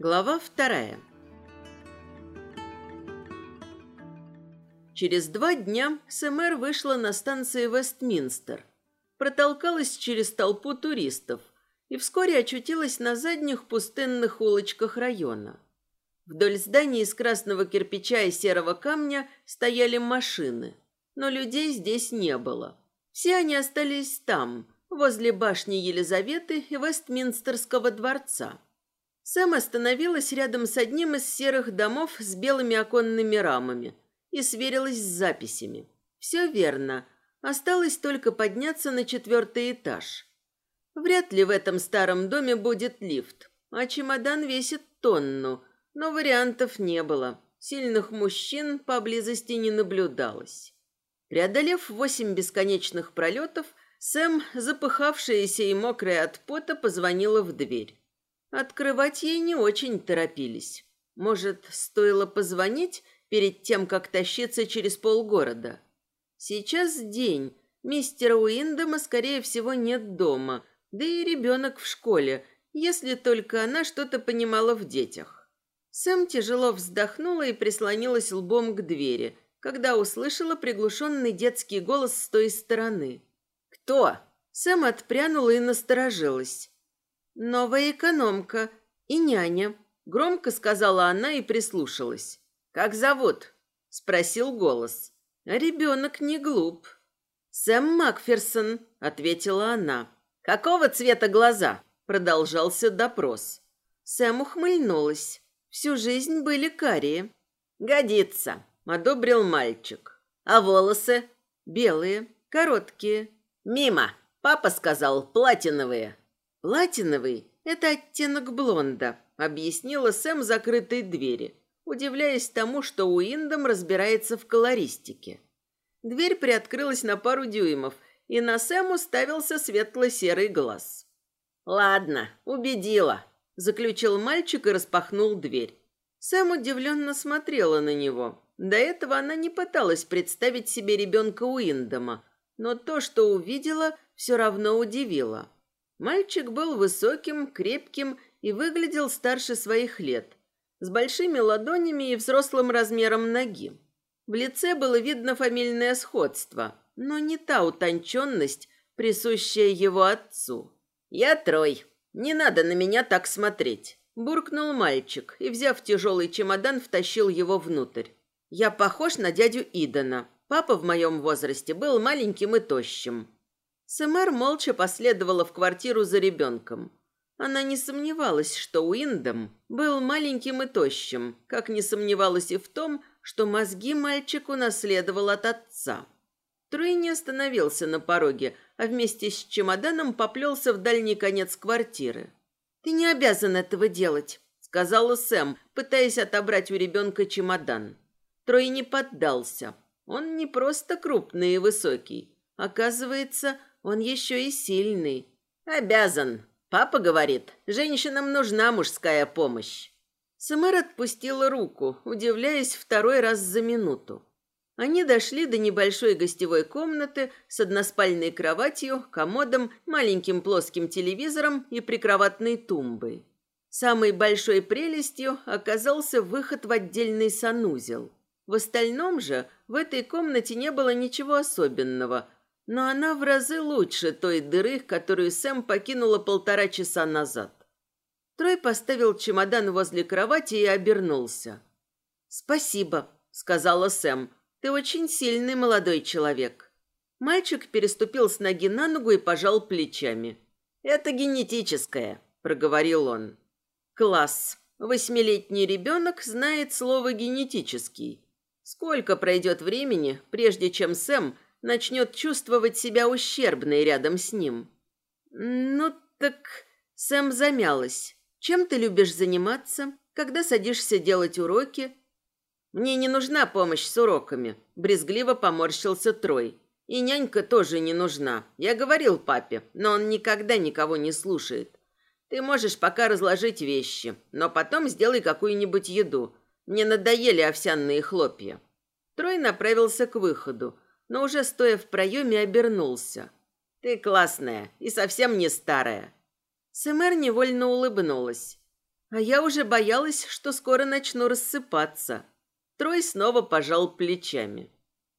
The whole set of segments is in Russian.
Глава вторая. Через два дня СМР вышла на станции Вестминстер, протолкалась через толпу туристов и вскоре очутилась на задних пустынных улочках района. Вдоль зданий из красного кирпича и серого камня стояли машины, но людей здесь не было. Все они остались там, возле башни Елизаветы и Вестминстерского дворца. Сэм остановилась рядом с одним из серых домов с белыми оконными рамами и сверилась с записями. Все верно. Осталось только подняться на четвертый этаж. Вряд ли в этом старом доме будет лифт, а чемодан весит тонну, но вариантов не было. Сильных мужчин поблизости не наблюдалось. Преодолев восемь бесконечных пролетов, Сэм, запыхавшаяся и мокрая от пота, позвонила в дверь. Открывать ей не очень торопились. Может, стоило позвонить перед тем, как тащиться через полгорода? Сейчас день. Мистера Уиндома, скорее всего, нет дома. Да и ребенок в школе, если только она что-то понимала в детях. Сэм тяжело вздохнула и прислонилась лбом к двери, когда услышала приглушенный детский голос с той стороны. «Кто?» Сэм отпрянула и насторожилась. «Новая экономка и няня», — громко сказала она и прислушалась. «Как зовут?» — спросил голос. «Ребенок не глуп». «Сэм Макферсон», — ответила она. «Какого цвета глаза?» — продолжался допрос. Сэм ухмыльнулась. Всю жизнь были карие. «Годится», — одобрил мальчик. «А волосы?» «Белые, короткие, «Мимо!» Папа сказал «платиновые». «Платиновый – это оттенок блонда», – объяснила Сэм закрытой двери, удивляясь тому, что Уиндом разбирается в колористике. Дверь приоткрылась на пару дюймов, и на Сэм уставился светло-серый глаз. «Ладно, убедила», – заключил мальчик и распахнул дверь. Сэм удивленно смотрела на него. До этого она не пыталась представить себе ребенка Уиндома, но то, что увидела, все равно удивило. Мальчик был высоким, крепким и выглядел старше своих лет, с большими ладонями и взрослым размером ноги. В лице было видно фамильное сходство, но не та утонченность, присущая его отцу. «Я Трой. Не надо на меня так смотреть», – буркнул мальчик и, взяв тяжелый чемодан, втащил его внутрь. «Я похож на дядю Идана», Папа в моем возрасте был маленьким и тощим. Сэмэр молча последовала в квартиру за ребенком. Она не сомневалась, что Уиндом был маленьким и тощим, как не сомневалась и в том, что мозги мальчик унаследовал от отца. Трой остановился на пороге, а вместе с чемоданом поплелся в дальний конец квартиры. «Ты не обязан этого делать», — сказала Сэм, пытаясь отобрать у ребенка чемодан. Трой поддался. Он не просто крупный и высокий. Оказывается, он еще и сильный. Обязан. Папа говорит, женщинам нужна мужская помощь. Самар отпустила руку, удивляясь второй раз за минуту. Они дошли до небольшой гостевой комнаты с односпальной кроватью, комодом, маленьким плоским телевизором и прикроватной тумбой. Самой большой прелестью оказался выход в отдельный санузел. В остальном же в этой комнате не было ничего особенного, но она в разы лучше той дыры, которую Сэм покинула полтора часа назад. Трой поставил чемодан возле кровати и обернулся. «Спасибо», — сказала Сэм. «Ты очень сильный молодой человек». Мальчик переступил с ноги на ногу и пожал плечами. «Это генетическое», — проговорил он. «Класс. Восьмилетний ребенок знает слово «генетический». Сколько пройдет времени, прежде чем Сэм начнет чувствовать себя ущербной рядом с ним? Ну так... Сэм замялась. Чем ты любишь заниматься? Когда садишься делать уроки? Мне не нужна помощь с уроками. Брезгливо поморщился Трой. И нянька тоже не нужна. Я говорил папе, но он никогда никого не слушает. Ты можешь пока разложить вещи, но потом сделай какую-нибудь еду. Мне надоели овсяные хлопья. Трой направился к выходу, но уже стоя в проеме обернулся. «Ты классная и совсем не старая». Сэмэр невольно улыбнулась. А я уже боялась, что скоро начну рассыпаться. Трой снова пожал плечами.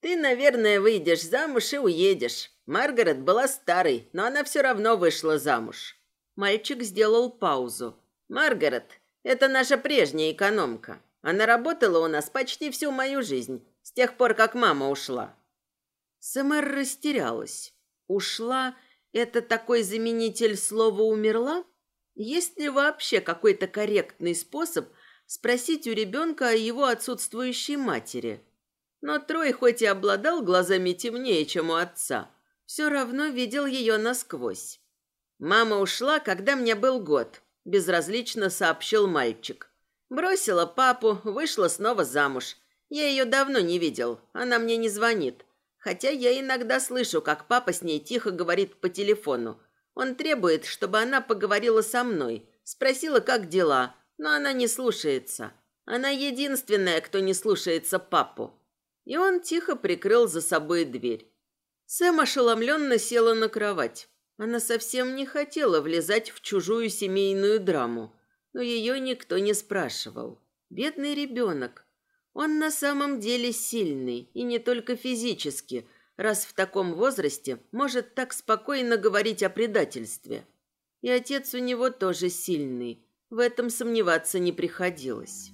Ты, наверное, выйдешь замуж и уедешь. Маргарет была старой, но она все равно вышла замуж. Мальчик сделал паузу. Маргарет – это наша прежняя экономка. Она работала у нас почти всю мою жизнь, с тех пор, как мама ушла. Сэмэр растерялась. Ушла – это такой заменитель слова «умерла»? Есть ли вообще какой-то корректный способ спросить у ребенка о его отсутствующей матери? Но Трой хоть и обладал глазами темнее, чем у отца, все равно видел ее насквозь. «Мама ушла, когда мне был год», – безразлично сообщил мальчик. «Бросила папу, вышла снова замуж. Я ее давно не видел, она мне не звонит. Хотя я иногда слышу, как папа с ней тихо говорит по телефону. Он требует, чтобы она поговорила со мной, спросила, как дела, но она не слушается. Она единственная, кто не слушается папу. И он тихо прикрыл за собой дверь. Сэм ошеломленно села на кровать. Она совсем не хотела влезать в чужую семейную драму, но ее никто не спрашивал. Бедный ребенок. Он на самом деле сильный, и не только физически, раз в таком возрасте может так спокойно говорить о предательстве. И отец у него тоже сильный, в этом сомневаться не приходилось.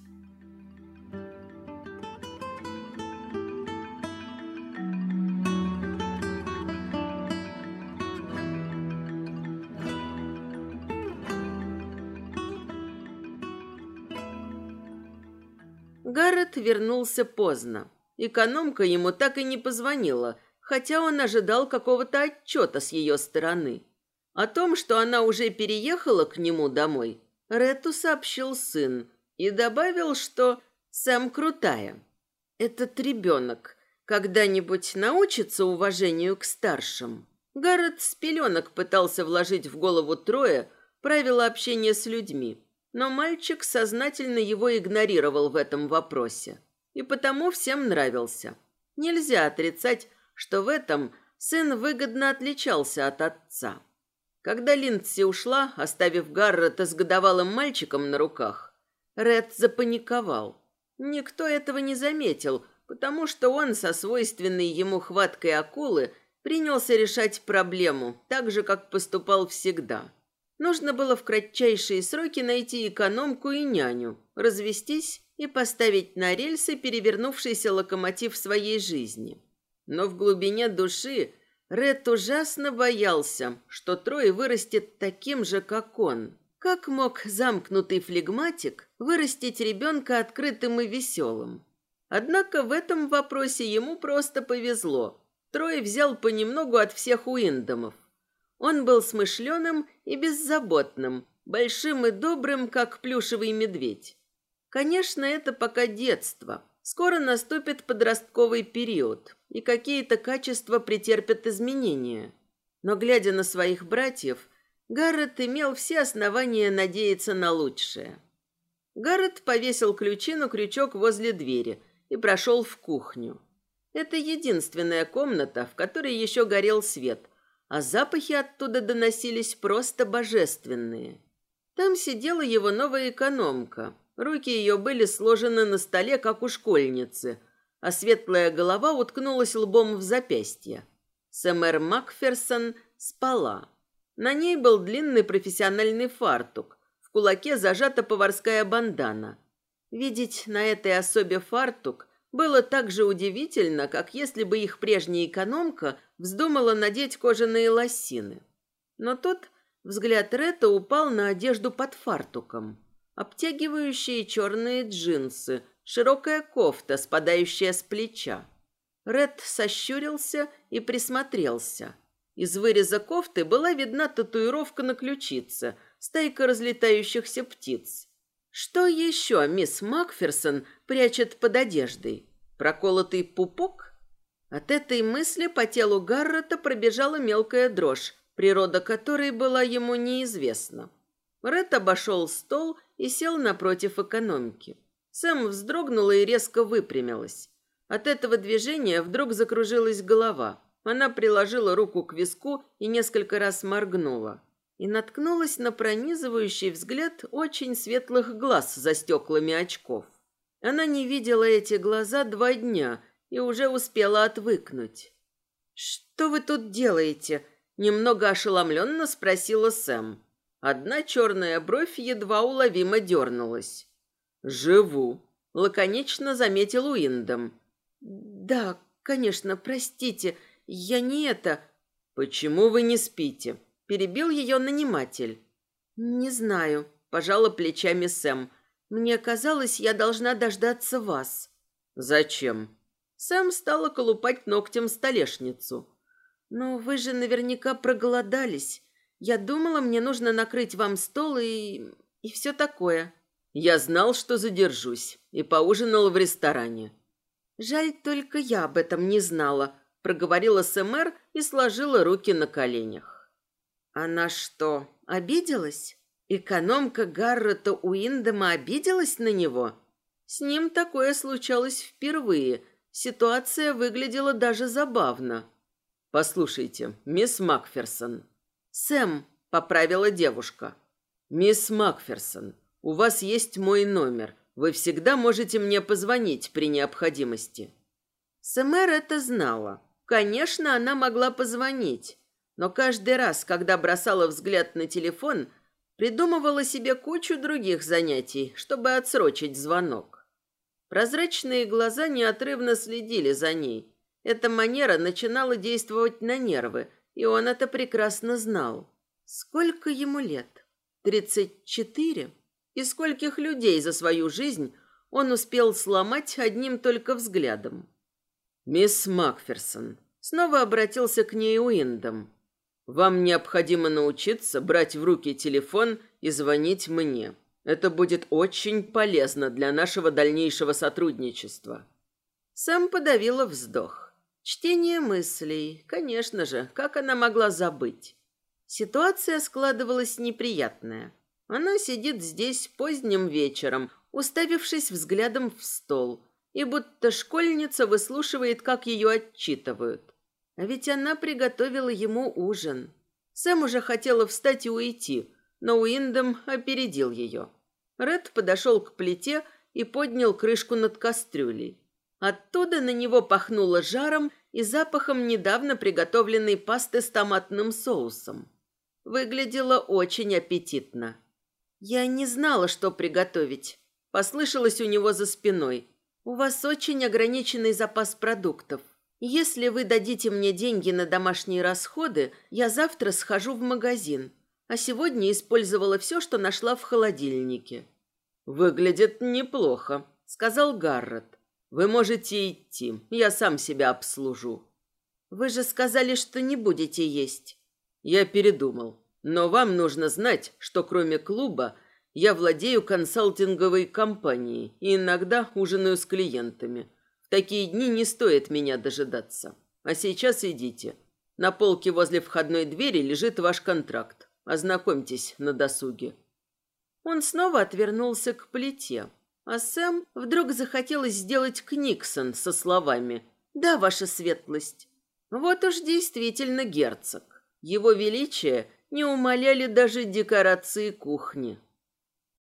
Гаррет вернулся поздно. Экономка ему так и не позвонила, хотя он ожидал какого-то отчета с ее стороны. О том, что она уже переехала к нему домой, Рету сообщил сын и добавил, что Сэм крутая. Этот ребенок когда-нибудь научится уважению к старшим. Гаррет с пеленок пытался вложить в голову Троя правила общения с людьми, но мальчик сознательно его игнорировал в этом вопросе. И потому всем нравился. Нельзя отрицать, что в этом сын выгодно отличался от отца. Когда Линдси ушла, оставив Гаррета с годовалым мальчиком на руках, Ред запаниковал. Никто этого не заметил, потому что он со свойственной ему хваткой акулы принялся решать проблему, так же, как поступал всегда. Нужно было в кратчайшие сроки найти экономку и няню, развестись и поставить на рельсы перевернувшийся локомотив своей жизни. Но в глубине души Ред ужасно боялся, что Трой вырастет таким же, как он. Как мог замкнутый флегматик вырастить ребенка открытым и веселым? Однако в этом вопросе ему просто повезло. Трой взял понемногу от всех Уиндомов. Он был смышленым и беззаботным, большим и добрым, как плюшевый медведь. Конечно, это пока детство. Скоро наступит подростковый период и какие-то качества претерпят изменения. Но, глядя на своих братьев, Гаррет имел все основания надеяться на лучшее. Гаррет повесил ключи на крючок возле двери и прошел в кухню. Это единственная комната, в которой еще горел свет, а запахи оттуда доносились просто божественные. Там сидела его новая экономка. Руки ее были сложены на столе, как у школьницы, а светлая голова уткнулась лбом в запястье. Сэмэр Макферсон спала. На ней был длинный профессиональный фартук. В кулаке зажата поварская бандана. Видеть на этой особе фартук было так же удивительно, как если бы их прежняя экономка вздумала надеть кожаные лосины. Но тут взгляд Ретта упал на одежду под фартуком. Обтягивающие черные джинсы – широкая кофта, спадающая с плеча. Ред сощурился и присмотрелся. Из выреза кофты была видна татуировка на ключице, стайка разлетающихся птиц. Что еще мисс Макферсон прячет под одеждой? Проколотый пупок? От этой мысли по телу Гаррета пробежала мелкая дрожь, природа которой была ему неизвестна. Ред обошел стол и сел напротив экономки. Сэм вздрогнула и резко выпрямилась. От этого движения вдруг закружилась голова. Она приложила руку к виску и несколько раз моргнула. и наткнулась на пронизывающий взгляд очень светлых глаз за стеклами очков. Она не видела эти глаза два дня и уже успела отвыкнуть. «Что вы тут делаете?» – немного ошеломленно спросила Сэм. Одна черная бровь едва уловимо дернулась. «Живу», – лаконично заметил Уиндом. «Да, конечно, простите, я не это...» «Почему вы не спите?» Перебил ее наниматель. «Не знаю», – пожала плечами Сэм. «Мне казалось, я должна дождаться вас». «Зачем?» Сэм стала колупать ногтем столешницу. «Ну, вы же наверняка проголодались. Я думала, мне нужно накрыть вам стол и... и все такое». Я знал, что задержусь, и поужинал в ресторане. «Жаль, только я об этом не знала», – проговорила СМР и сложила руки на коленях. Она что, обиделась? Экономка Гаррета Уиндема обиделась на него? С ним такое случалось впервые. Ситуация выглядела даже забавно. «Послушайте, мисс Макферсон». «Сэм», — поправила девушка. «Мисс Макферсон, у вас есть мой номер. Вы всегда можете мне позвонить при необходимости». Сэмэр это знала. Конечно, она могла позвонить. Но каждый раз, когда бросала взгляд на телефон, придумывала себе кучу других занятий, чтобы отсрочить звонок. Прозрачные глаза неотрывно следили за ней. Эта манера начинала действовать на нервы, и он это прекрасно знал. Сколько ему лет? Тридцать четыре? И скольких людей за свою жизнь он успел сломать одним только взглядом? «Мисс Макферсон», — снова обратился к ней Уиндом. Вам необходимо научиться брать в руки телефон и звонить мне. Это будет очень полезно для нашего дальнейшего сотрудничества. Сам подавила вздох. Чтение мыслей, конечно же, как она могла забыть? Ситуация складывалась неприятная. Она сидит здесь поздним вечером, уставившись взглядом в стол, и будто школьница выслушивает, как ее отчитывают. А ведь она приготовила ему ужин. Сэм уже хотела встать и уйти, но Уиндом опередил ее. Ред подошел к плите и поднял крышку над кастрюлей. Оттуда на него пахнуло жаром и запахом недавно приготовленной пасты с томатным соусом. Выглядело очень аппетитно. «Я не знала, что приготовить», – послышалось у него за спиной. «У вас очень ограниченный запас продуктов. Если вы дадите мне деньги на домашние расходы, я завтра схожу в магазин, а сегодня использовала все, что нашла в холодильнике». «Выглядит неплохо», — сказал Гаррет. «Вы можете идти, я сам себя обслужу». «Вы же сказали, что не будете есть». «Я передумал. Но вам нужно знать, что кроме клуба я владею консалтинговой компанией и иногда ужинаю с клиентами такие дни не стоит меня дожидаться. А сейчас идите. На полке возле входной двери лежит ваш контракт. Ознакомьтесь на досуге». Он снова отвернулся к плите, а Сэм вдруг захотелось сделать книксон со словами «Да, ваша светлость». Вот уж действительно герцог. Его величие не умоляли даже декорации кухни.